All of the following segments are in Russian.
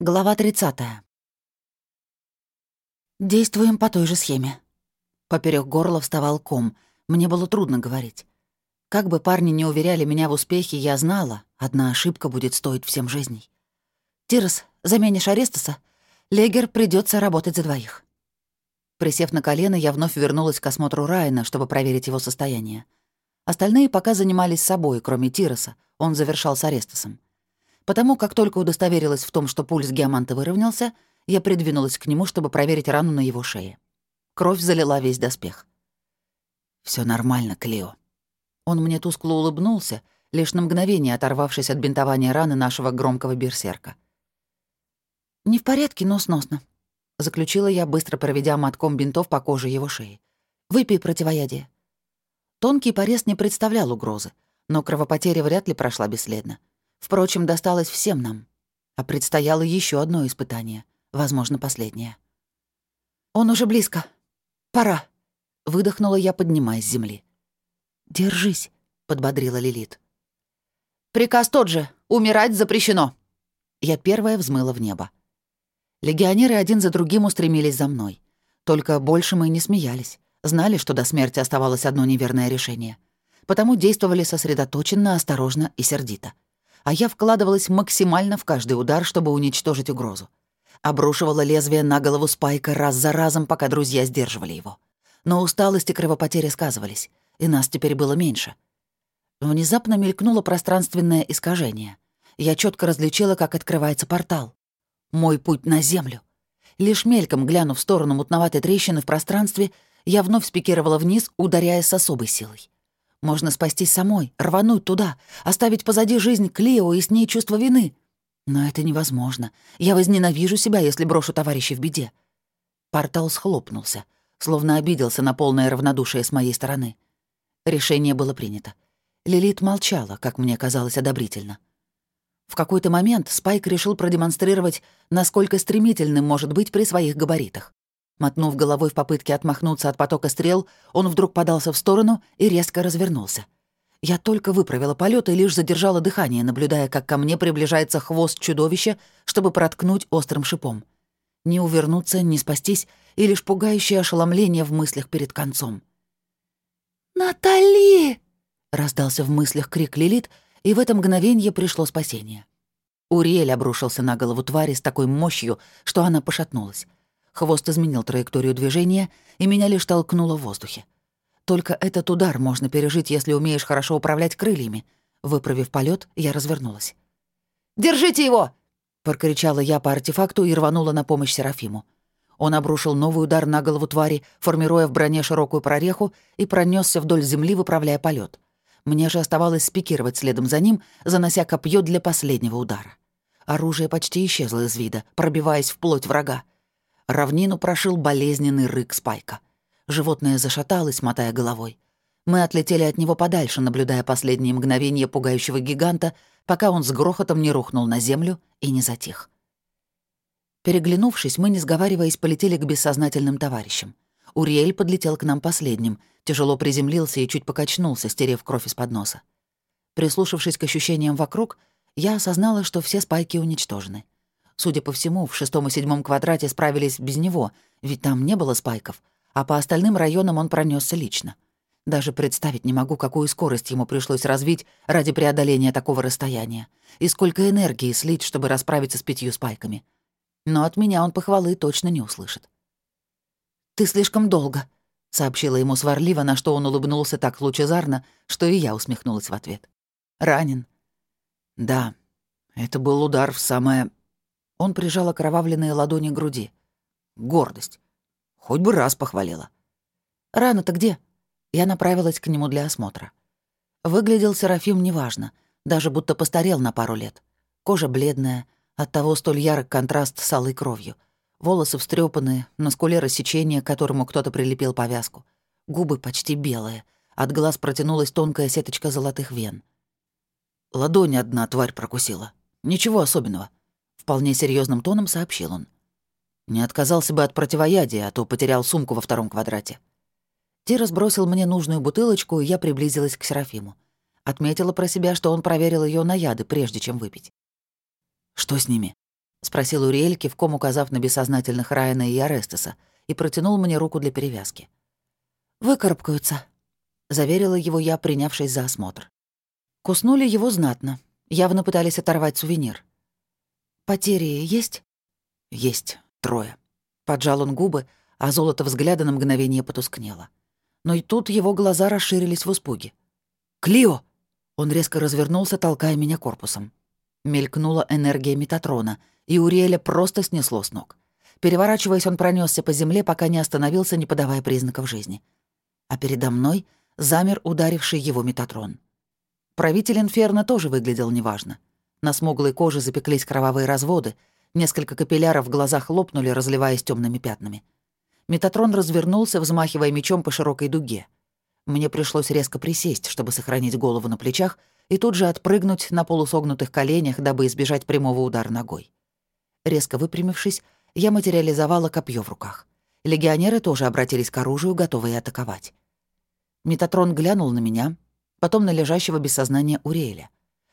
Глава 30. Действуем по той же схеме. Поперек горла вставал ком. Мне было трудно говорить. Как бы парни не уверяли меня в успехе, я знала, одна ошибка будет стоить всем жизней. «Тирос, заменишь Арестаса? Легер придется работать за двоих». Присев на колено, я вновь вернулась к осмотру Райана, чтобы проверить его состояние. Остальные пока занимались собой, кроме Тироса. Он завершал с Арестасом. Потому как только удостоверилась в том, что пульс Геоманта выровнялся, я придвинулась к нему, чтобы проверить рану на его шее. Кровь залила весь доспех. Все нормально, Клео». Он мне тускло улыбнулся, лишь на мгновение оторвавшись от бинтования раны нашего громкого берсерка. «Не в порядке, но сносно», — заключила я, быстро проведя мотком бинтов по коже его шеи. «Выпей противоядие». Тонкий порез не представлял угрозы, но кровопотеря вряд ли прошла бесследно. Впрочем, досталось всем нам. А предстояло еще одно испытание, возможно, последнее. «Он уже близко. Пора», — выдохнула я, поднимаясь с земли. «Держись», — подбодрила Лилит. «Приказ тот же. Умирать запрещено». Я первая взмыла в небо. Легионеры один за другим устремились за мной. Только больше мы не смеялись. Знали, что до смерти оставалось одно неверное решение. Потому действовали сосредоточенно, осторожно и сердито а я вкладывалась максимально в каждый удар, чтобы уничтожить угрозу. Обрушивала лезвие на голову Спайка раз за разом, пока друзья сдерживали его. Но усталость и кровопотери сказывались, и нас теперь было меньше. Внезапно мелькнуло пространственное искажение. Я четко различила, как открывается портал. Мой путь на Землю. Лишь мельком глянув в сторону мутноватой трещины в пространстве, я вновь спикировала вниз, ударяя с особой силой. Можно спастись самой, рвануть туда, оставить позади жизнь Клео и с ней чувство вины. Но это невозможно. Я возненавижу себя, если брошу товарища в беде. Портал схлопнулся, словно обиделся на полное равнодушие с моей стороны. Решение было принято. Лилит молчала, как мне казалось, одобрительно. В какой-то момент Спайк решил продемонстрировать, насколько стремительным может быть при своих габаритах. Мотнув головой в попытке отмахнуться от потока стрел, он вдруг подался в сторону и резко развернулся. Я только выправила полет и лишь задержала дыхание, наблюдая, как ко мне приближается хвост чудовища, чтобы проткнуть острым шипом. Не увернуться, не спастись, и лишь пугающее ошеломление в мыслях перед концом. «Натали!» — раздался в мыслях крик Лилит, и в это мгновение пришло спасение. Уриэль обрушился на голову твари с такой мощью, что она пошатнулась. Хвост изменил траекторию движения, и меня лишь толкнуло в воздухе. Только этот удар можно пережить, если умеешь хорошо управлять крыльями. Выправив полет, я развернулась. «Держите его!» — прокричала я по артефакту и рванула на помощь Серафиму. Он обрушил новый удар на голову твари, формируя в броне широкую прореху и пронесся вдоль земли, выправляя полет. Мне же оставалось спикировать следом за ним, занося копье для последнего удара. Оружие почти исчезло из вида, пробиваясь в плоть врага. Равнину прошил болезненный рык Спайка. Животное зашаталось, мотая головой. Мы отлетели от него подальше, наблюдая последние мгновения пугающего гиганта, пока он с грохотом не рухнул на землю и не затих. Переглянувшись, мы, не сговариваясь, полетели к бессознательным товарищам. Уриэль подлетел к нам последним, тяжело приземлился и чуть покачнулся, стерев кровь из-под носа. Прислушавшись к ощущениям вокруг, я осознала, что все спайки уничтожены. Судя по всему, в шестом и седьмом квадрате справились без него, ведь там не было спайков, а по остальным районам он пронесся лично. Даже представить не могу, какую скорость ему пришлось развить ради преодоления такого расстояния, и сколько энергии слить, чтобы расправиться с пятью спайками. Но от меня он похвалы точно не услышит. «Ты слишком долго», — сообщила ему сварливо, на что он улыбнулся так лучезарно, что и я усмехнулась в ответ. «Ранен». «Да, это был удар в самое он прижал окровавленные ладони к груди. Гордость. Хоть бы раз похвалила. «Рана-то где?» Я направилась к нему для осмотра. Выглядел Серафим неважно, даже будто постарел на пару лет. Кожа бледная, оттого столь ярок контраст с алой кровью. Волосы встрепанные, на скуле рассечение, к которому кто-то прилепил повязку. Губы почти белые, от глаз протянулась тонкая сеточка золотых вен. Ладонь одна тварь прокусила. Ничего особенного. Вполне серьезным тоном сообщил он. Не отказался бы от противоядия, а то потерял сумку во втором квадрате. Ти разбросил мне нужную бутылочку, и я приблизилась к Серафиму. Отметила про себя, что он проверил ее на яды, прежде чем выпить. «Что с ними?» — спросил Уриэль, кивком указав на бессознательных Райана и Арестеса, и протянул мне руку для перевязки. «Выкарабкаются», — заверила его я, принявшись за осмотр. Куснули его знатно. Явно пытались оторвать сувенир. «Потери есть?» «Есть. Трое». Поджал он губы, а золото взгляда на мгновение потускнело. Но и тут его глаза расширились в испуге. «Клио!» Он резко развернулся, толкая меня корпусом. Мелькнула энергия Метатрона, и Уриэля просто снесло с ног. Переворачиваясь, он пронесся по земле, пока не остановился, не подавая признаков жизни. А передо мной замер ударивший его Метатрон. Правитель Инферно тоже выглядел неважно. На смуглой коже запеклись кровавые разводы, несколько капилляров в глазах лопнули, разливаясь темными пятнами. Метатрон развернулся, взмахивая мечом по широкой дуге. Мне пришлось резко присесть, чтобы сохранить голову на плечах, и тут же отпрыгнуть на полусогнутых коленях, дабы избежать прямого удара ногой. Резко выпрямившись, я материализовала копье в руках. Легионеры тоже обратились к оружию, готовые атаковать. Метатрон глянул на меня, потом на лежащего без сознания Уриэля.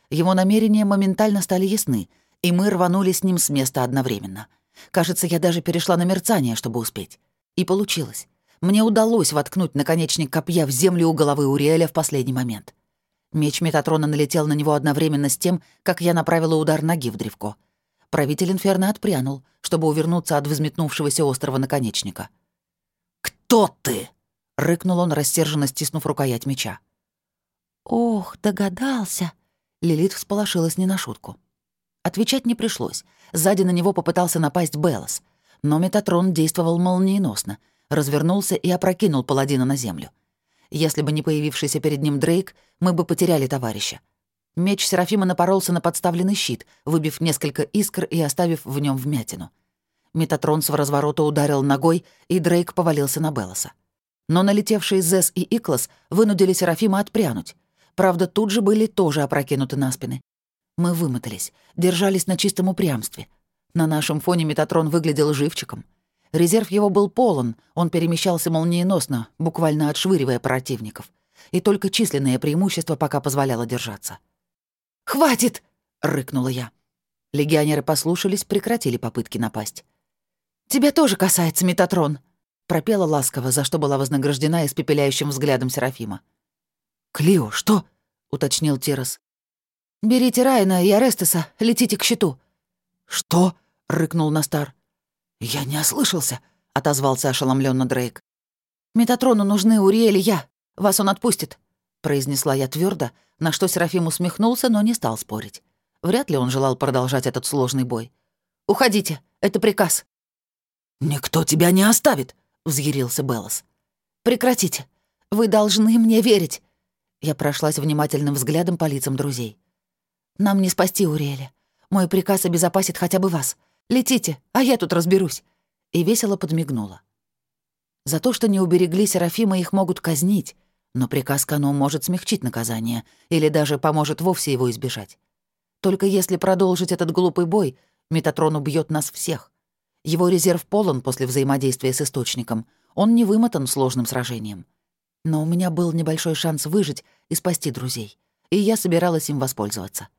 Его намерения моментально стали ясны, и мы рванули с ним с места одновременно. Кажется, я даже перешла на мерцание, чтобы успеть. И получилось. Мне удалось воткнуть наконечник копья в землю у головы Уриэля в последний момент. Меч Метатрона налетел на него одновременно с тем, как я направила удар ноги в древко. Правитель Инферно отпрянул, чтобы увернуться от взметнувшегося острого наконечника. «Кто ты?» — рыкнул он, рассерженно стиснув рукоять меча. «Ох, догадался!» Лилит всполошилась не на шутку. Отвечать не пришлось. Сзади на него попытался напасть Белос. Но Метатрон действовал молниеносно, развернулся и опрокинул паладина на землю. Если бы не появившийся перед ним Дрейк, мы бы потеряли товарища. Меч Серафима напоролся на подставленный щит, выбив несколько искр и оставив в нем вмятину. Метатрон с разворота ударил ногой, и Дрейк повалился на Белоса. Но налетевшие Зес и Иклас вынудили Серафима отпрянуть. Правда, тут же были тоже опрокинуты на спины. Мы вымотались, держались на чистом упрямстве. На нашем фоне Метатрон выглядел живчиком. Резерв его был полон, он перемещался молниеносно, буквально отшвыривая противников. И только численное преимущество пока позволяло держаться. «Хватит!» — рыкнула я. Легионеры послушались, прекратили попытки напасть. «Тебя тоже касается, Метатрон!» — пропела ласково, за что была вознаграждена испепеляющим взглядом Серафима. «Клио, что?» — уточнил Тирос. «Берите Райана и Арестеса, летите к щиту». «Что?» — рыкнул Настар. «Я не ослышался», — отозвался ошеломленно Дрейк. «Метатрону нужны Уриэль и я. Вас он отпустит», — произнесла я твердо, на что Серафим усмехнулся, но не стал спорить. Вряд ли он желал продолжать этот сложный бой. «Уходите, это приказ». «Никто тебя не оставит», — взъярился Беллас. «Прекратите. Вы должны мне верить». Я прошлась внимательным взглядом по лицам друзей. «Нам не спасти Уриэля. Мой приказ обезопасит хотя бы вас. Летите, а я тут разберусь». И весело подмигнула. За то, что не уберегли Серафима, их могут казнить, но приказ Кано может смягчить наказание или даже поможет вовсе его избежать. Только если продолжить этот глупый бой, Метатрон убьет нас всех. Его резерв полон после взаимодействия с Источником. Он не вымотан сложным сражением. Но у меня был небольшой шанс выжить и спасти друзей, и я собиралась им воспользоваться.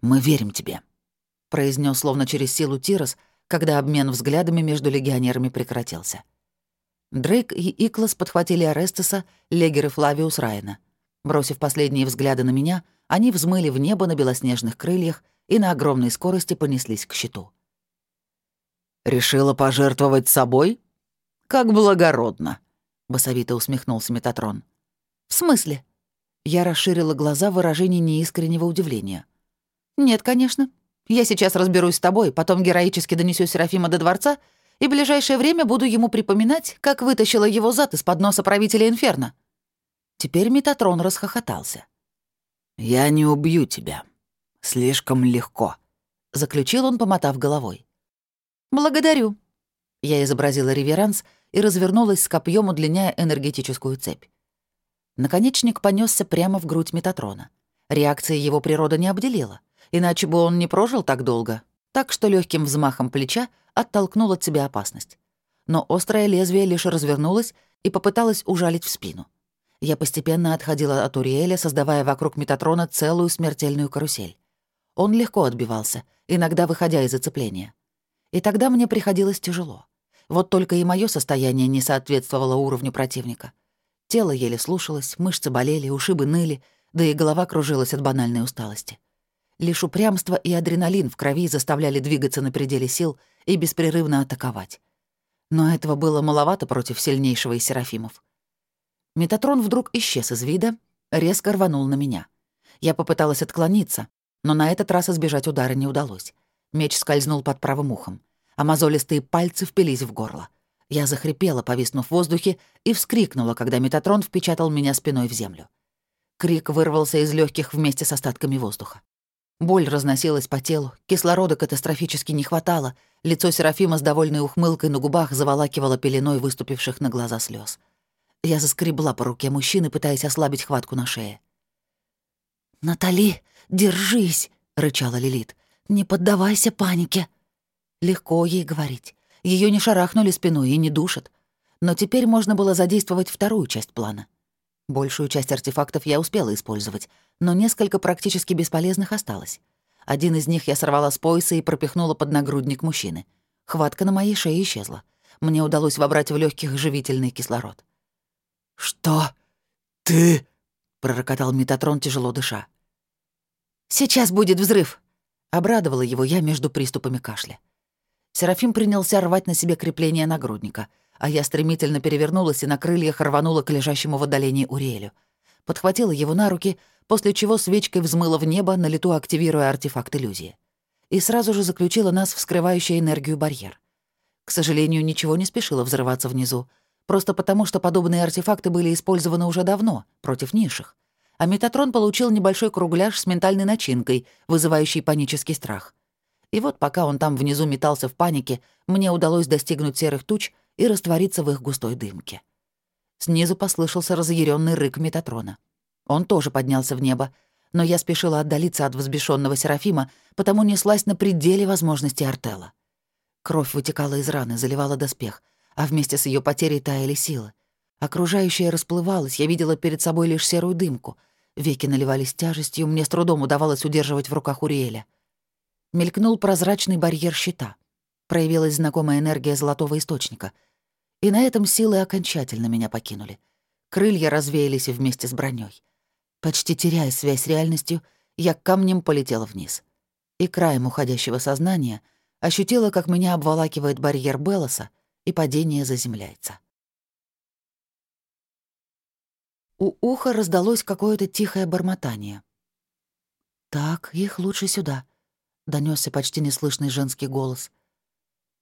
«Мы верим тебе», — произнес словно через силу Тирос, когда обмен взглядами между легионерами прекратился. Дрейк и Иклас подхватили Арестеса, Легер и Флавиус Райана. Бросив последние взгляды на меня, они взмыли в небо на белоснежных крыльях и на огромной скорости понеслись к щиту. «Решила пожертвовать собой? Как благородно!» — басовито усмехнулся Метатрон. «В смысле?» Я расширила глаза в выражении неискреннего удивления. «Нет, конечно. Я сейчас разберусь с тобой, потом героически донесу Серафима до дворца и в ближайшее время буду ему припоминать, как вытащила его зад из-под носа правителя Инферно». Теперь Метатрон расхохотался. «Я не убью тебя. Слишком легко», — заключил он, помотав головой. «Благодарю». Я изобразила реверанс и развернулась с копьем, удлиняя энергетическую цепь. Наконечник понесся прямо в грудь Метатрона. Реакции его природа не обделила иначе бы он не прожил так долго, так что легким взмахом плеча оттолкнул от себя опасность. Но острое лезвие лишь развернулось и попыталось ужалить в спину. Я постепенно отходила от Уриэля, создавая вокруг Метатрона целую смертельную карусель. Он легко отбивался, иногда выходя из зацепления. И тогда мне приходилось тяжело. Вот только и мое состояние не соответствовало уровню противника. Тело еле слушалось, мышцы болели, ушибы ныли, да и голова кружилась от банальной усталости. Лишь упрямство и адреналин в крови заставляли двигаться на пределе сил и беспрерывно атаковать. Но этого было маловато против сильнейшего из серафимов. Метатрон вдруг исчез из вида, резко рванул на меня. Я попыталась отклониться, но на этот раз избежать удара не удалось. Меч скользнул под правым ухом, а мозолистые пальцы впились в горло. Я захрипела, повиснув в воздухе, и вскрикнула, когда Метатрон впечатал меня спиной в землю. Крик вырвался из легких вместе с остатками воздуха. Боль разносилась по телу, кислорода катастрофически не хватало, лицо Серафима с довольной ухмылкой на губах заволакивало пеленой выступивших на глаза слез. Я заскребла по руке мужчины, пытаясь ослабить хватку на шее. «Натали, держись!» — рычала Лилит. «Не поддавайся панике!» Легко ей говорить. Ее не шарахнули спиной и не душат. Но теперь можно было задействовать вторую часть плана. Большую часть артефактов я успела использовать, но несколько практически бесполезных осталось. Один из них я сорвала с пояса и пропихнула под нагрудник мужчины. Хватка на моей шее исчезла. Мне удалось вобрать в легких живительный кислород. «Что ты?» — пророкотал Метатрон, тяжело дыша. «Сейчас будет взрыв!» — обрадовала его я между приступами кашля. Серафим принялся рвать на себе крепление нагрудника, а я стремительно перевернулась и на крыльях рванула к лежащему в отдалении Уриэлю. Подхватила его на руки, после чего свечкой взмыла в небо, на лету активируя артефакт иллюзии. И сразу же заключила нас в скрывающий энергию барьер. К сожалению, ничего не спешило взрываться внизу, просто потому что подобные артефакты были использованы уже давно, против низших. А Метатрон получил небольшой кругляш с ментальной начинкой, вызывающий панический страх — и вот пока он там внизу метался в панике, мне удалось достигнуть серых туч и раствориться в их густой дымке. Снизу послышался разъяренный рык Метатрона. Он тоже поднялся в небо, но я спешила отдалиться от взбешенного Серафима, потому неслась на пределе возможностей Артела. Кровь вытекала из раны, заливала доспех, а вместе с ее потерей таяли силы. Окружающее расплывалось, я видела перед собой лишь серую дымку. Веки наливались тяжестью, мне с трудом удавалось удерживать в руках Уриэля. Мелькнул прозрачный барьер щита. Проявилась знакомая энергия золотого источника. И на этом силы окончательно меня покинули. Крылья развеялись вместе с броней. Почти теряя связь с реальностью, я камнем полетела вниз. И краем уходящего сознания ощутила, как меня обволакивает барьер Белоса, и падение заземляется. У уха раздалось какое-то тихое бормотание. «Так, их лучше сюда», — донесся почти неслышный женский голос.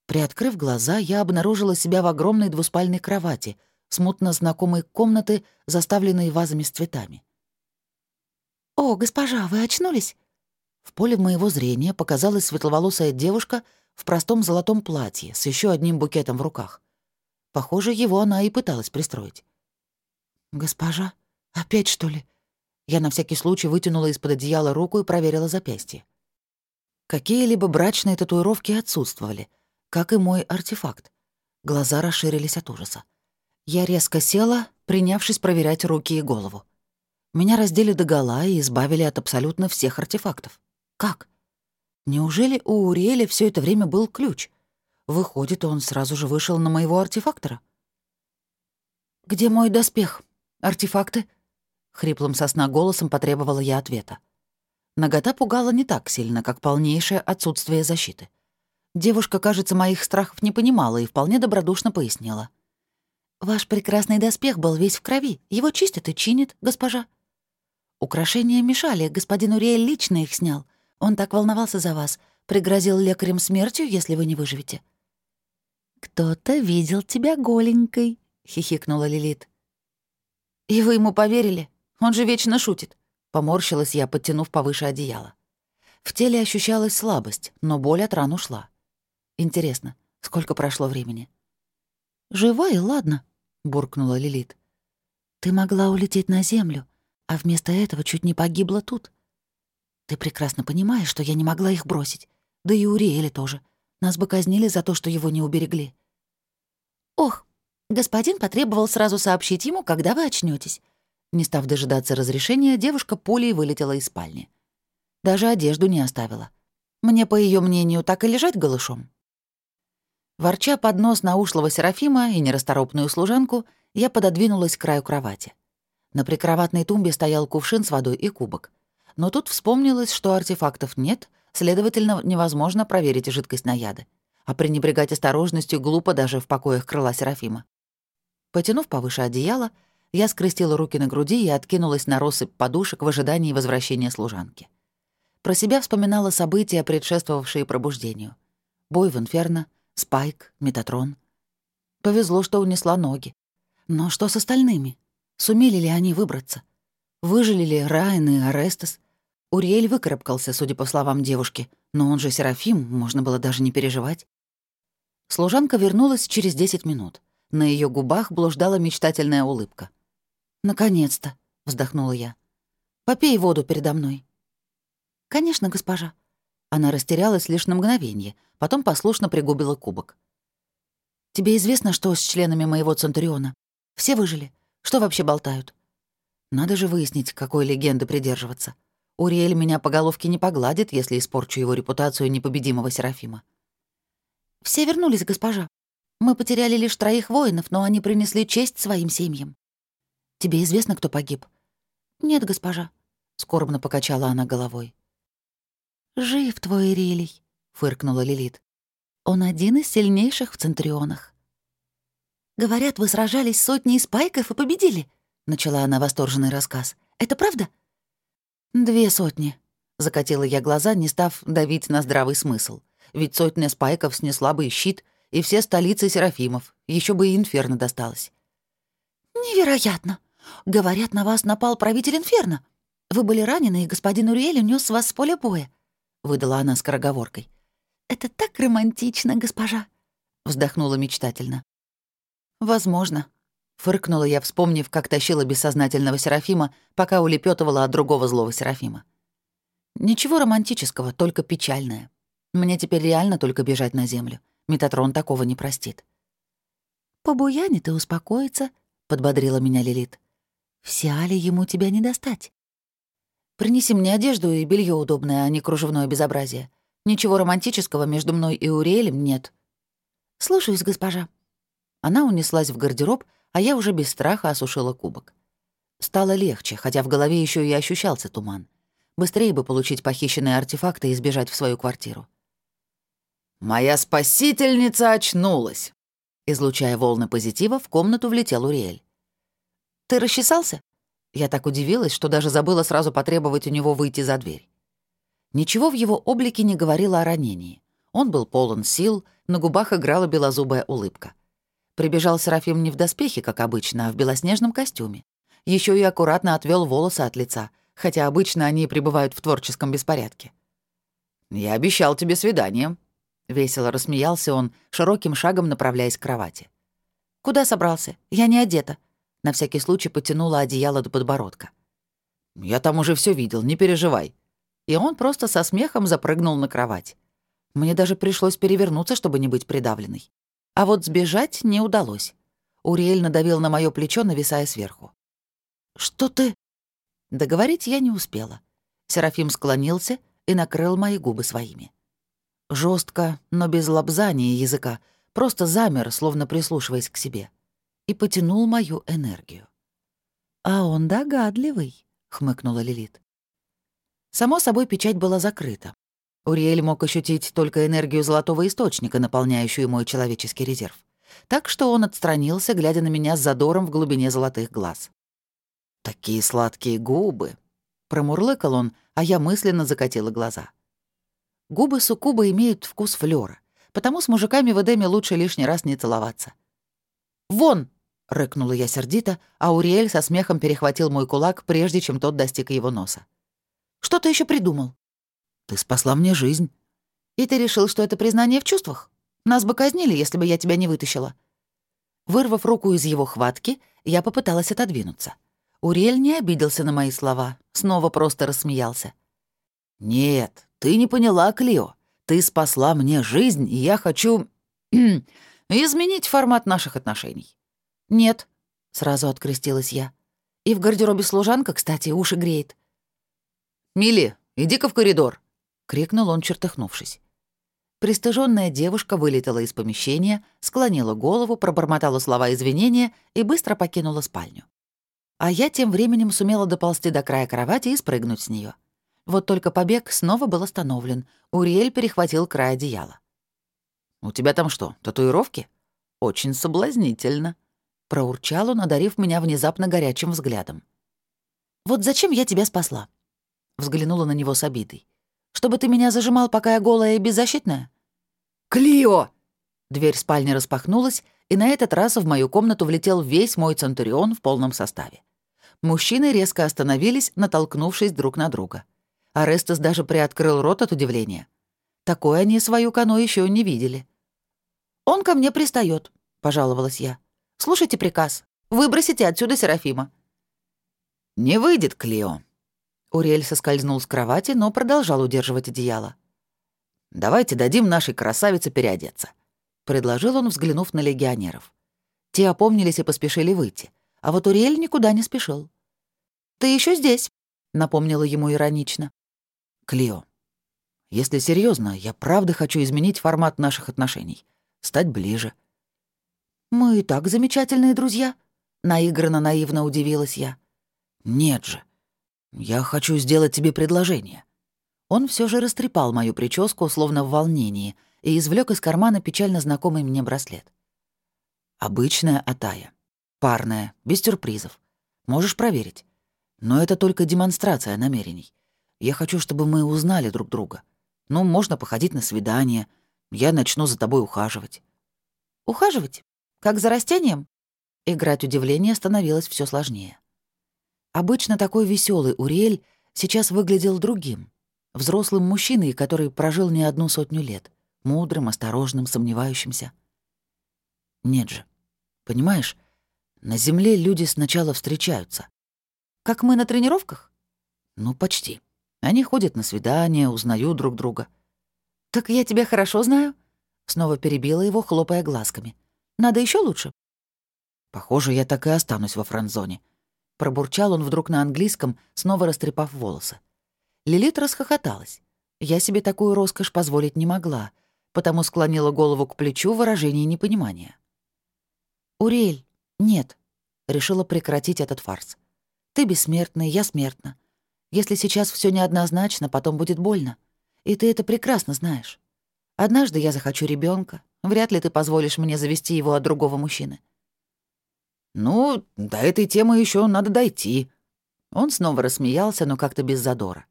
Приоткрыв глаза, я обнаружила себя в огромной двуспальной кровати, смутно знакомой комнаты, заставленной вазами с цветами. «О, госпожа, вы очнулись?» В поле моего зрения показалась светловолосая девушка в простом золотом платье с еще одним букетом в руках. Похоже, его она и пыталась пристроить. «Госпожа, опять что ли?» Я на всякий случай вытянула из-под одеяла руку и проверила запястье. Какие-либо брачные татуировки отсутствовали, как и мой артефакт. Глаза расширились от ужаса. Я резко села, принявшись проверять руки и голову. Меня раздели догола и избавили от абсолютно всех артефактов. Как? Неужели у Уриэля все это время был ключ? Выходит, он сразу же вышел на моего артефактора. «Где мой доспех? Артефакты?» Хриплым сосна голосом потребовала я ответа. Нагота пугала не так сильно, как полнейшее отсутствие защиты. Девушка, кажется, моих страхов не понимала и вполне добродушно пояснила. «Ваш прекрасный доспех был весь в крови. Его чистят и чинят, госпожа». «Украшения мешали, господин Уриэль лично их снял. Он так волновался за вас. Пригрозил лекарем смертью, если вы не выживете». «Кто-то видел тебя голенькой», — хихикнула Лилит. «И вы ему поверили? Он же вечно шутит. Поморщилась я, подтянув повыше одеяло. В теле ощущалась слабость, но боль от ран ушла. Интересно, сколько прошло времени? «Жива и ладно», — буркнула Лилит. «Ты могла улететь на землю, а вместо этого чуть не погибла тут. Ты прекрасно понимаешь, что я не могла их бросить. Да и Уриэля тоже. Нас бы казнили за то, что его не уберегли. «Ох, господин потребовал сразу сообщить ему, когда вы очнётесь. Не став дожидаться разрешения, девушка пулей вылетела из спальни. Даже одежду не оставила. Мне, по ее мнению, так и лежать голышом. Ворча под нос на ушлого Серафима и нерасторопную служанку, я пододвинулась к краю кровати. На прикроватной тумбе стоял кувшин с водой и кубок. Но тут вспомнилось, что артефактов нет, следовательно, невозможно проверить жидкость на яды. А пренебрегать осторожностью глупо даже в покоях крыла Серафима. Потянув повыше одеяло, я скрестила руки на груди и откинулась на россыпь подушек в ожидании возвращения служанки. Про себя вспоминала события, предшествовавшие пробуждению. Бой в инферно, Спайк, Метатрон. Повезло, что унесла ноги. Но что с остальными? Сумели ли они выбраться? Выжили ли Райан и Арестес? Уриэль выкарабкался, судя по словам девушки, но он же Серафим, можно было даже не переживать. Служанка вернулась через 10 минут. На ее губах блуждала мечтательная улыбка. «Наконец-то!» — вздохнула я. «Попей воду передо мной». «Конечно, госпожа». Она растерялась лишь на мгновение, потом послушно пригубила кубок. «Тебе известно, что с членами моего Центуриона? Все выжили? Что вообще болтают?» «Надо же выяснить, какой легенды придерживаться. Уриэль меня по головке не погладит, если испорчу его репутацию непобедимого Серафима». «Все вернулись, госпожа. Мы потеряли лишь троих воинов, но они принесли честь своим семьям. Тебе известно, кто погиб?» «Нет, госпожа», — скорбно покачала она головой. «Жив твой Ирилий», — фыркнула Лилит. «Он один из сильнейших в Центрионах». «Говорят, вы сражались сотней спайков и победили», — начала она восторженный рассказ. «Это правда?» «Две сотни», — закатила я глаза, не став давить на здравый смысл. Ведь сотня спайков снесла бы и щит, и все столицы Серафимов, еще бы и Инферно досталось. «Невероятно! Говорят, на вас напал правитель Инферно. Вы были ранены, и господин Уриэль унес вас с поля боя выдала она скороговоркой. «Это так романтично, госпожа!» — вздохнула мечтательно. «Возможно», — фыркнула я, вспомнив, как тащила бессознательного Серафима, пока улепетывала от другого злого Серафима. «Ничего романтического, только печальное. Мне теперь реально только бежать на землю. Метатрон такого не простит». «Побуянит и успокоится», — подбодрила меня Лилит. «В Сиале ему тебя не достать. Принеси мне одежду и белье удобное, а не кружевное безобразие. Ничего романтического между мной и Уриэлем нет». «Слушаюсь, госпожа». Она унеслась в гардероб, а я уже без страха осушила кубок. Стало легче, хотя в голове еще и ощущался туман. Быстрее бы получить похищенные артефакты и сбежать в свою квартиру. «Моя спасительница очнулась!» Излучая волны позитива, в комнату влетел Уриэль. «Ты расчесался?» Я так удивилась, что даже забыла сразу потребовать у него выйти за дверь. Ничего в его облике не говорило о ранении. Он был полон сил, на губах играла белозубая улыбка. Прибежал Серафим не в доспехе, как обычно, а в белоснежном костюме. Еще и аккуратно отвел волосы от лица, хотя обычно они пребывают в творческом беспорядке. «Я обещал тебе свидание», — весело рассмеялся он, широким шагом направляясь к кровати. «Куда собрался? Я не одета», на всякий случай потянула одеяло до подбородка. «Я там уже все видел, не переживай». И он просто со смехом запрыгнул на кровать. Мне даже пришлось перевернуться, чтобы не быть придавленной. А вот сбежать не удалось. Уриэль надавил на моё плечо, нависая сверху. «Что ты...» Договорить я не успела. Серафим склонился и накрыл мои губы своими. Жестко, но без лобзания языка, просто замер, словно прислушиваясь к себе и потянул мою энергию. «А он догадливый», — хмыкнула Лилит. Само собой, печать была закрыта. Уриэль мог ощутить только энергию золотого источника, наполняющую мой человеческий резерв. Так что он отстранился, глядя на меня с задором в глубине золотых глаз. «Такие сладкие губы!» — промурлыкал он, а я мысленно закатила глаза. Губы суккуба имеют вкус флёра, потому с мужиками в Эдеме лучше лишний раз не целоваться. «Вон!» — рыкнула я сердито, а Уриэль со смехом перехватил мой кулак, прежде чем тот достиг его носа. «Что ты еще придумал?» «Ты спасла мне жизнь». «И ты решил, что это признание в чувствах? Нас бы казнили, если бы я тебя не вытащила». Вырвав руку из его хватки, я попыталась отодвинуться. Уриэль не обиделся на мои слова, снова просто рассмеялся. «Нет, ты не поняла, Клио. Ты спасла мне жизнь, и я хочу изменить формат наших отношений. «Нет», — сразу открестилась я. «И в гардеробе служанка, кстати, уши греет». «Милли, иди-ка в коридор!» — крикнул он, чертыхнувшись. Пристыженная девушка вылетела из помещения, склонила голову, пробормотала слова извинения и быстро покинула спальню. А я тем временем сумела доползти до края кровати и спрыгнуть с нее. Вот только побег снова был остановлен. Уриэль перехватил край одеяла. «У тебя там что, татуировки? Очень соблазнительно», — проурчал он, одарив меня внезапно горячим взглядом. «Вот зачем я тебя спасла?» — взглянула на него с обидой. «Чтобы ты меня зажимал, пока я голая и беззащитная?» «Клио!» Дверь спальни распахнулась, и на этот раз в мою комнату влетел весь мой Центурион в полном составе. Мужчины резко остановились, натолкнувшись друг на друга. Арестас даже приоткрыл рот от удивления. Такое они свою кону еще не видели. «Он ко мне пристает, пожаловалась я. «Слушайте приказ. Выбросите отсюда Серафима». «Не выйдет, Клио». Уриэль соскользнул с кровати, но продолжал удерживать одеяло. Давайте дадим нашей красавице переодеться», — предложил он, взглянув на легионеров. Те опомнились и поспешили выйти, а вот Уриэль никуда не спешил. «Ты еще здесь», — напомнила ему иронично. «Клио, если серьезно, я правда хочу изменить формат наших отношений, стать ближе». «Мы и так замечательные друзья», — наигранно наивно удивилась я. «Нет же. Я хочу сделать тебе предложение». Он все же растрепал мою прическу, словно в волнении, и извлек из кармана печально знакомый мне браслет. «Обычная атая. Парная, без сюрпризов. Можешь проверить. Но это только демонстрация намерений. Я хочу, чтобы мы узнали друг друга. Ну, можно походить на свидание. Я начну за тобой ухаживать». «Ухаживать? Как за растением?» Играть удивление становилось все сложнее. Обычно такой веселый Уриэль сейчас выглядел другим, Взрослым мужчиной, который прожил не одну сотню лет. Мудрым, осторожным, сомневающимся. Нет же. Понимаешь, на Земле люди сначала встречаются. Как мы на тренировках? Ну, почти. Они ходят на свидания, узнают друг друга. «Так я тебя хорошо знаю?» Снова перебила его, хлопая глазками. «Надо еще лучше?» «Похоже, я так и останусь во франзоне». Пробурчал он вдруг на английском, снова растрепав волосы. Лилит расхохоталась. Я себе такую роскошь позволить не могла, потому склонила голову к плечу в выражении непонимания. «Уриэль, нет», — решила прекратить этот фарс. «Ты бессмертный, я смертна. Если сейчас все неоднозначно, потом будет больно. И ты это прекрасно знаешь. Однажды я захочу ребенка. Вряд ли ты позволишь мне завести его от другого мужчины». «Ну, до этой темы еще надо дойти». Он снова рассмеялся, но как-то без задора.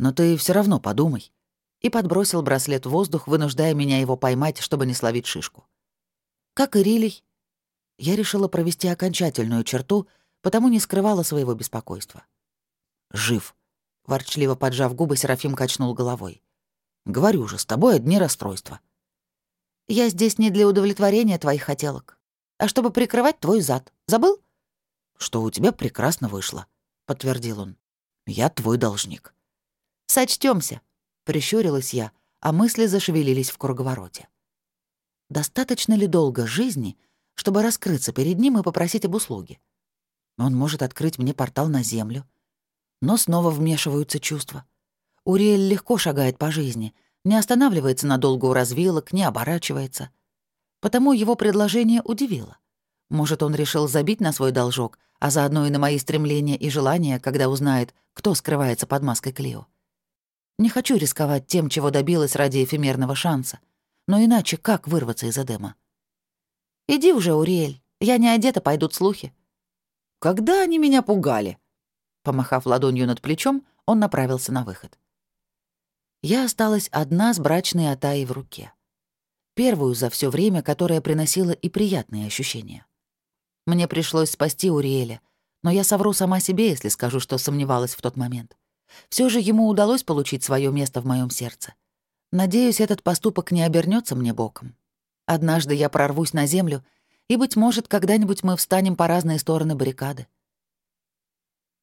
Но ты все равно подумай». И подбросил браслет в воздух, вынуждая меня его поймать, чтобы не словить шишку. «Как и Рилей». Я решила провести окончательную черту, потому не скрывала своего беспокойства. «Жив», — ворчливо поджав губы, Серафим качнул головой. «Говорю же, с тобой одни расстройства». «Я здесь не для удовлетворения твоих хотелок, а чтобы прикрывать твой зад. Забыл?» «Что у тебя прекрасно вышло», — подтвердил он. «Я твой должник». Сочтёмся, прищурилась я, а мысли зашевелились в круговороте. Достаточно ли долго жизни, чтобы раскрыться перед ним и попросить об услуге? Он может открыть мне портал на землю. Но снова вмешиваются чувства. Уриэль легко шагает по жизни, не останавливается надолго у развилок, не оборачивается. Потому его предложение удивило. Может, он решил забить на свой должок, а заодно и на мои стремления и желания, когда узнает, кто скрывается под маской Клио. Не хочу рисковать тем, чего добилась ради эфемерного шанса. Но иначе как вырваться из Эдема? «Иди уже, Уриэль. Я не одета, пойдут слухи». «Когда они меня пугали?» Помахав ладонью над плечом, он направился на выход. Я осталась одна с брачной Атаей в руке. Первую за все время, которая приносила и приятные ощущения. Мне пришлось спасти Уриэля, но я совру сама себе, если скажу, что сомневалась в тот момент. Все же ему удалось получить свое место в моем сердце. Надеюсь, этот поступок не обернется мне боком. Однажды я прорвусь на землю, и, быть может, когда-нибудь мы встанем по разные стороны баррикады.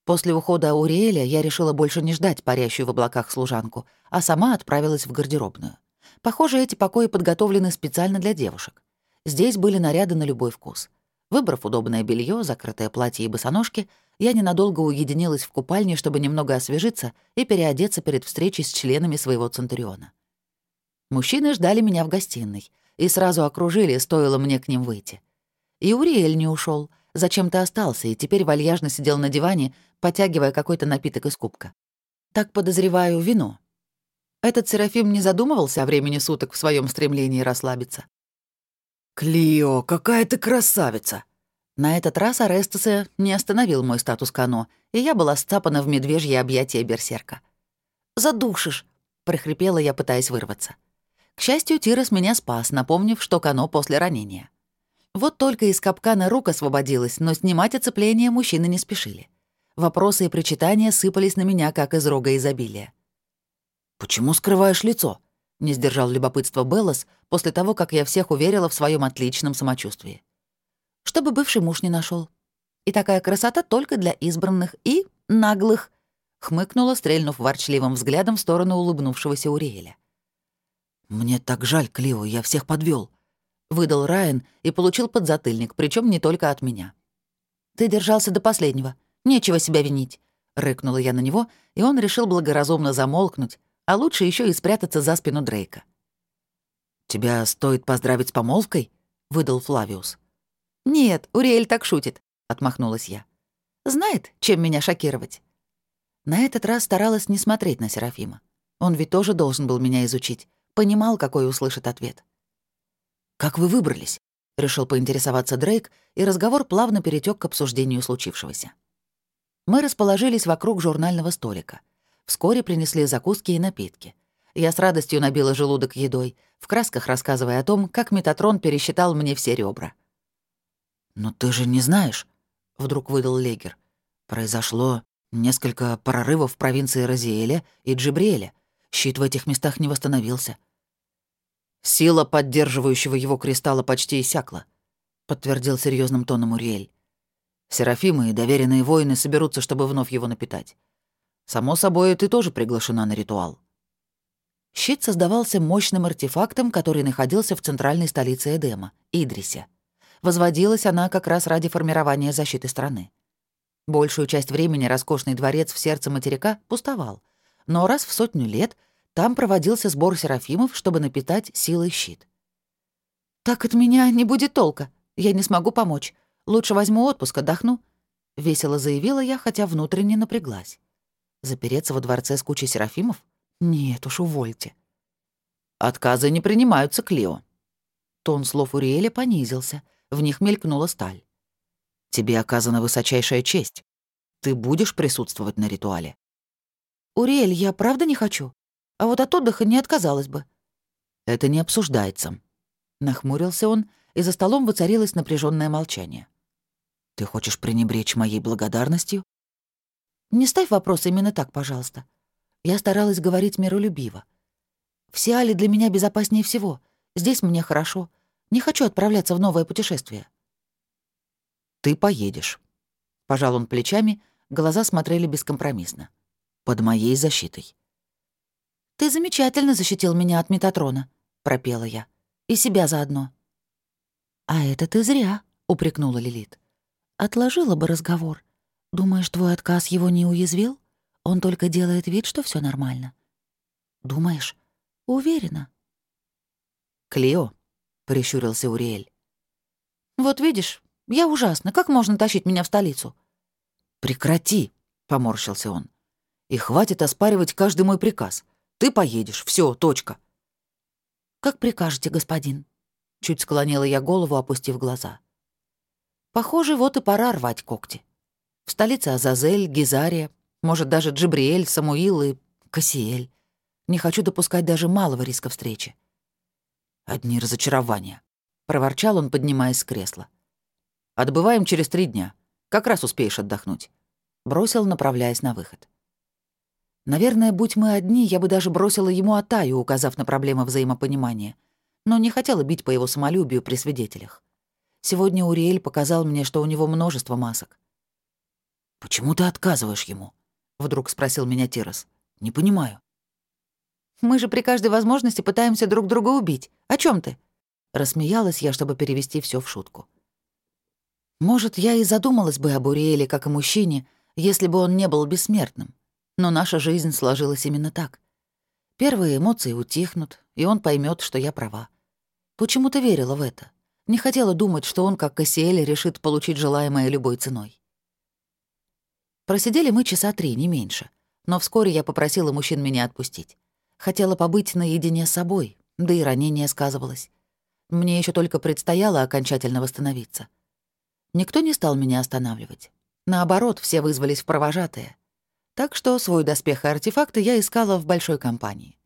После ухода Уриэля я решила больше не ждать парящую в облаках служанку, а сама отправилась в гардеробную. Похоже, эти покои подготовлены специально для девушек. Здесь были наряды на любой вкус. Выбрав удобное белье, закрытое платье и босоножки, я ненадолго уединилась в купальне, чтобы немного освежиться и переодеться перед встречей с членами своего Центуриона. Мужчины ждали меня в гостиной и сразу окружили, стоило мне к ним выйти. И Уриэль не ушел, зачем-то остался и теперь вальяжно сидел на диване, потягивая какой-то напиток из кубка. Так подозреваю вино. Этот Серафим не задумывался о времени суток в своем стремлении расслабиться. «Клио, какая ты красавица!» На этот раз Арестеса не остановил мой статус Кано, и я была сцапана в медвежье объятия берсерка. «Задушишь!» — прохрипела я, пытаясь вырваться. К счастью, Тирос меня спас, напомнив, что Кано после ранения. Вот только из капкана рук освободилась, но снимать оцепление мужчины не спешили. Вопросы и причитания сыпались на меня, как из рога изобилия. «Почему скрываешь лицо?» — не сдержал любопытства Беллас после того, как я всех уверила в своем отличном самочувствии. «Чтобы бывший муж не нашел. И такая красота только для избранных и наглых», — хмыкнула, стрельнув ворчливым взглядом в сторону улыбнувшегося Уриэля. «Мне так жаль, Клио, я всех подвел, выдал Райан и получил подзатыльник, причем не только от меня. «Ты держался до последнего. Нечего себя винить», — рыкнула я на него, и он решил благоразумно замолкнуть, а лучше еще и спрятаться за спину Дрейка. «Тебя стоит поздравить с помолвкой?» — выдал Флавиус. «Нет, Уриэль так шутит», — отмахнулась я. «Знает, чем меня шокировать». На этот раз старалась не смотреть на Серафима. Он ведь тоже должен был меня изучить. Понимал, какой услышит ответ. «Как вы выбрались?» — решил поинтересоваться Дрейк, и разговор плавно перетек к обсуждению случившегося. Мы расположились вокруг журнального столика. Вскоре принесли закуски и напитки. Я с радостью набила желудок едой, в красках рассказывая о том, как Метатрон пересчитал мне все ребра. «Но ты же не знаешь», — вдруг выдал Легер. «Произошло несколько прорывов в провинции Розиэля и Джибриэля. Щит в этих местах не восстановился. Сила поддерживающего его кристалла почти иссякла, подтвердил серьезным тоном Уриэль. Серафимы и доверенные воины соберутся, чтобы вновь его напитать. Само собой, ты тоже приглашена на ритуал. Щит создавался мощным артефактом, который находился в центральной столице Эдема, Идрисе. Возводилась она как раз ради формирования защиты страны. Большую часть времени роскошный дворец в сердце материка пустовал, но раз в сотню лет там проводился сбор серафимов, чтобы напитать силой щит. «Так от меня не будет толка. Я не смогу помочь. Лучше возьму отпуск, отдохну», — весело заявила я, хотя внутренне напряглась. Запереться во дворце с кучей серафимов? Нет уж, увольте. «Отказы не принимаются, Клео». Тон слов Уриэля понизился, в них мелькнула сталь. «Тебе оказана высочайшая честь. Ты будешь присутствовать на ритуале?» «Уриэль, я правда не хочу?» А вот от отдыха не отказалась бы. Это не обсуждается. Нахмурился он, и за столом воцарилось напряженное молчание. Ты хочешь пренебречь моей благодарностью? Не ставь вопрос именно так, пожалуйста. Я старалась говорить миролюбиво. В Сиале для меня безопаснее всего. Здесь мне хорошо. Не хочу отправляться в новое путешествие. Ты поедешь. Пожал он плечами, глаза смотрели бескомпромиссно. Под моей защитой. «Ты замечательно защитил меня от Метатрона», — пропела я. «И себя заодно». «А это ты зря», — упрекнула Лилит. «Отложила бы разговор. Думаешь, твой отказ его не уязвил? Он только делает вид, что все нормально». «Думаешь?» «Уверена». «Клео», — прищурился Уриэль. «Вот видишь, я ужасно. Как можно тащить меня в столицу?» «Прекрати», — поморщился он. «И хватит оспаривать каждый мой приказ. Ты поедешь. Все, точка». «Как прикажете, господин?» Чуть склонила я голову, опустив глаза. Похоже, вот и пора рвать когти. В столице Азазель, Гизария, может, даже Джибриэль, Самуил и Кассиэль. Не хочу допускать даже малого риска встречи. «Одни разочарования», — проворчал он, поднимаясь с кресла. «Отбываем через три дня. Как раз успеешь отдохнуть». Бросил, направляясь на выход. Наверное, будь мы одни, я бы даже бросила ему Атаю, указав на проблемы взаимопонимания. Но не хотела бить по его самолюбию при свидетелях. Сегодня Уриэль показал мне, что у него множество масок. «Почему ты отказываешь ему?» — вдруг спросил меня Тирос. «Не понимаю». «Мы же при каждой возможности пытаемся друг друга убить. О чем ты?» Рассмеялась я, чтобы перевести все в шутку. Может, я и задумалась бы об Уриэле как о мужчине, если бы он не был бессмертным. Но наша жизнь сложилась именно так. Первые эмоции утихнут, и он поймет, что я права. Почему-то верила в это. Не хотела думать, что он, как Кассиэль, решит получить желаемое любой ценой. Просидели мы часа три, не меньше. Но вскоре я попросила мужчин меня отпустить. Хотела побыть наедине с собой, да и ранение сказывалось. Мне еще только предстояло окончательно восстановиться. Никто не стал меня останавливать. Наоборот, все вызвались в провожатые. Так что свой доспех и артефакты я искала в большой компании.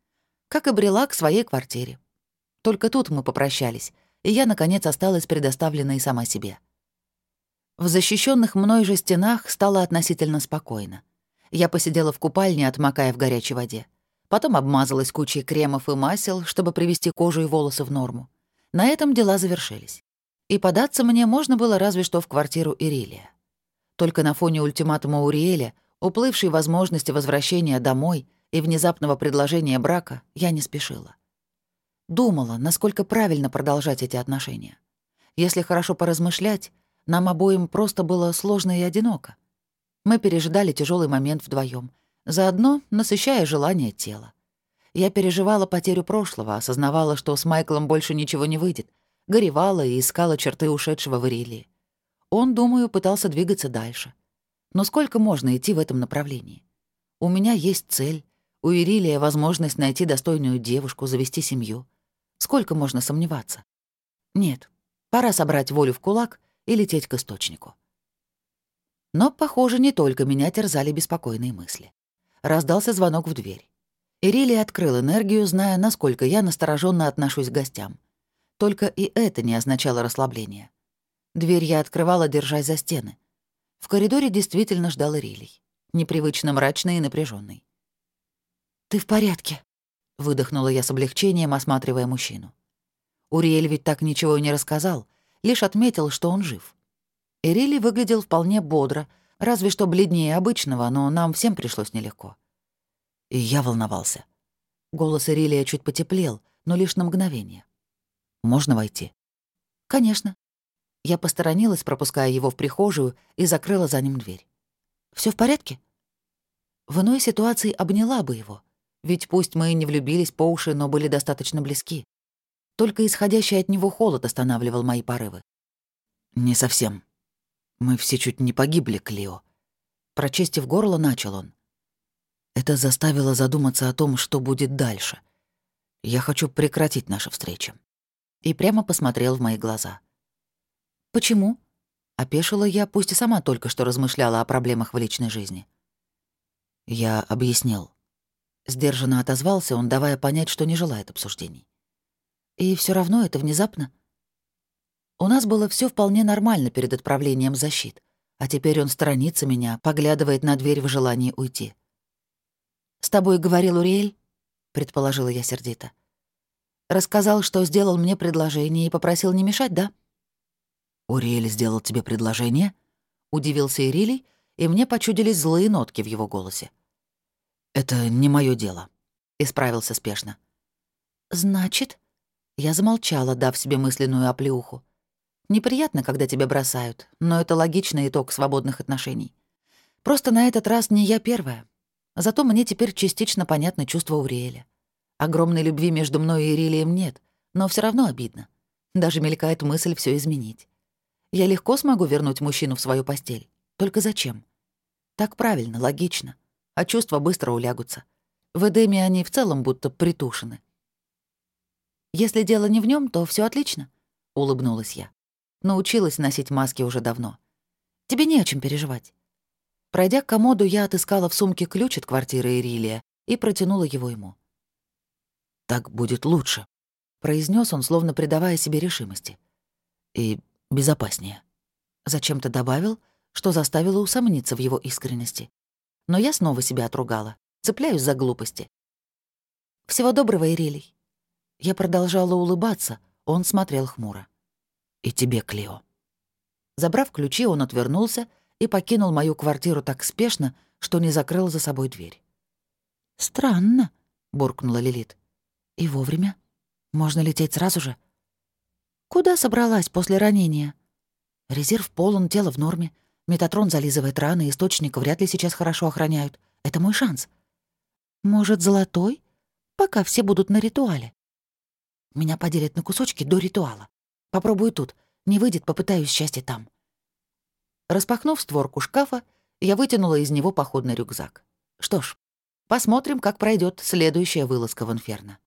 Как и брела к своей квартире. Только тут мы попрощались, и я, наконец, осталась предоставленной сама себе. В защищенных мной же стенах стало относительно спокойно. Я посидела в купальне, отмокая в горячей воде. Потом обмазалась кучей кремов и масел, чтобы привести кожу и волосы в норму. На этом дела завершились. И податься мне можно было разве что в квартиру Ирилия. Только на фоне ультиматума Уриэля, уплывшей возможности возвращения домой и внезапного предложения брака, я не спешила. Думала, насколько правильно продолжать эти отношения. Если хорошо поразмышлять, нам обоим просто было сложно и одиноко. Мы пережидали тяжелый момент вдвоем, заодно насыщая желание тела. Я переживала потерю прошлого, осознавала, что с Майклом больше ничего не выйдет, горевала и искала черты ушедшего в Ирилии. Он, думаю, пытался двигаться дальше. Но сколько можно идти в этом направлении? У меня есть цель, у Ирилия возможность найти достойную девушку, завести семью. Сколько можно сомневаться? Нет, пора собрать волю в кулак и лететь к источнику. Но, похоже, не только меня терзали беспокойные мысли. Раздался звонок в дверь. Ирилия открыл энергию, зная, насколько я настороженно отношусь к гостям. Только и это не означало расслабление. Дверь я открывала, держась за стены. В коридоре действительно ждал Ирилий. Непривычно мрачный и напряженный. «Ты в порядке?» Выдохнула я с облегчением, осматривая мужчину. Уриэль ведь так ничего и не рассказал, лишь отметил, что он жив. Эрили выглядел вполне бодро, разве что бледнее обычного, но нам всем пришлось нелегко. И я волновался. Голос Эрилия чуть потеплел, но лишь на мгновение. «Можно войти?» «Конечно». Я посторонилась, пропуская его в прихожую, и закрыла за ним дверь. Все в порядке?» В иной ситуации обняла бы его — ведь пусть мы и не влюбились по уши, но были достаточно близки. Только исходящий от него холод останавливал мои порывы. «Не совсем. Мы все чуть не погибли, Клио». Прочистив горло, начал он. Это заставило задуматься о том, что будет дальше. Я хочу прекратить наши встречи. И прямо посмотрел в мои глаза. «Почему?» — опешила я, пусть и сама только что размышляла о проблемах в личной жизни. Я объяснил. Сдержанно отозвался он, давая понять, что не желает обсуждений. И все равно это внезапно. У нас было все вполне нормально перед отправлением защит, а теперь он сторонится меня, поглядывает на дверь в желании уйти. «С тобой говорил Уриэль?» — предположила я сердито. «Рассказал, что сделал мне предложение и попросил не мешать, да?» «Уриэль сделал тебе предложение?» — удивился Ирилий, и мне почудились злые нотки в его голосе. «Это не мое дело», — исправился спешно. «Значит?» Я замолчала, дав себе мысленную оплеуху. «Неприятно, когда тебя бросают, но это логичный итог свободных отношений. Просто на этот раз не я первая. Зато мне теперь частично понятно чувство Уриэля. Огромной любви между мной и Ирилием нет, но все равно обидно. Даже мелькает мысль все изменить. Я легко смогу вернуть мужчину в свою постель. Только зачем? Так правильно, логично а чувства быстро улягутся. В Эдеме они в целом будто притушены. «Если дело не в нем, то все отлично», — улыбнулась я. Научилась носить маски уже давно. «Тебе не о чем переживать». Пройдя к комоду, я отыскала в сумке ключ от квартиры Ирилия и протянула его ему. «Так будет лучше», — произнес он, словно придавая себе решимости. «И безопаснее». Зачем-то добавил, что заставило усомниться в его искренности но я снова себя отругала. Цепляюсь за глупости. «Всего доброго, Ирилий». Я продолжала улыбаться, он смотрел хмуро. «И тебе, Клео». Забрав ключи, он отвернулся и покинул мою квартиру так спешно, что не закрыл за собой дверь. «Странно», — буркнула Лилит. «И вовремя. Можно лететь сразу же». «Куда собралась после ранения?» Резерв полон, тело в норме. Метатрон зализывает раны, источник вряд ли сейчас хорошо охраняют. Это мой шанс. Может, золотой? Пока все будут на ритуале. Меня поделят на кусочки до ритуала. Попробую тут. Не выйдет, попытаюсь счастье там. Распахнув створку шкафа, я вытянула из него походный рюкзак. Что ж, посмотрим, как пройдет следующая вылазка в инферно.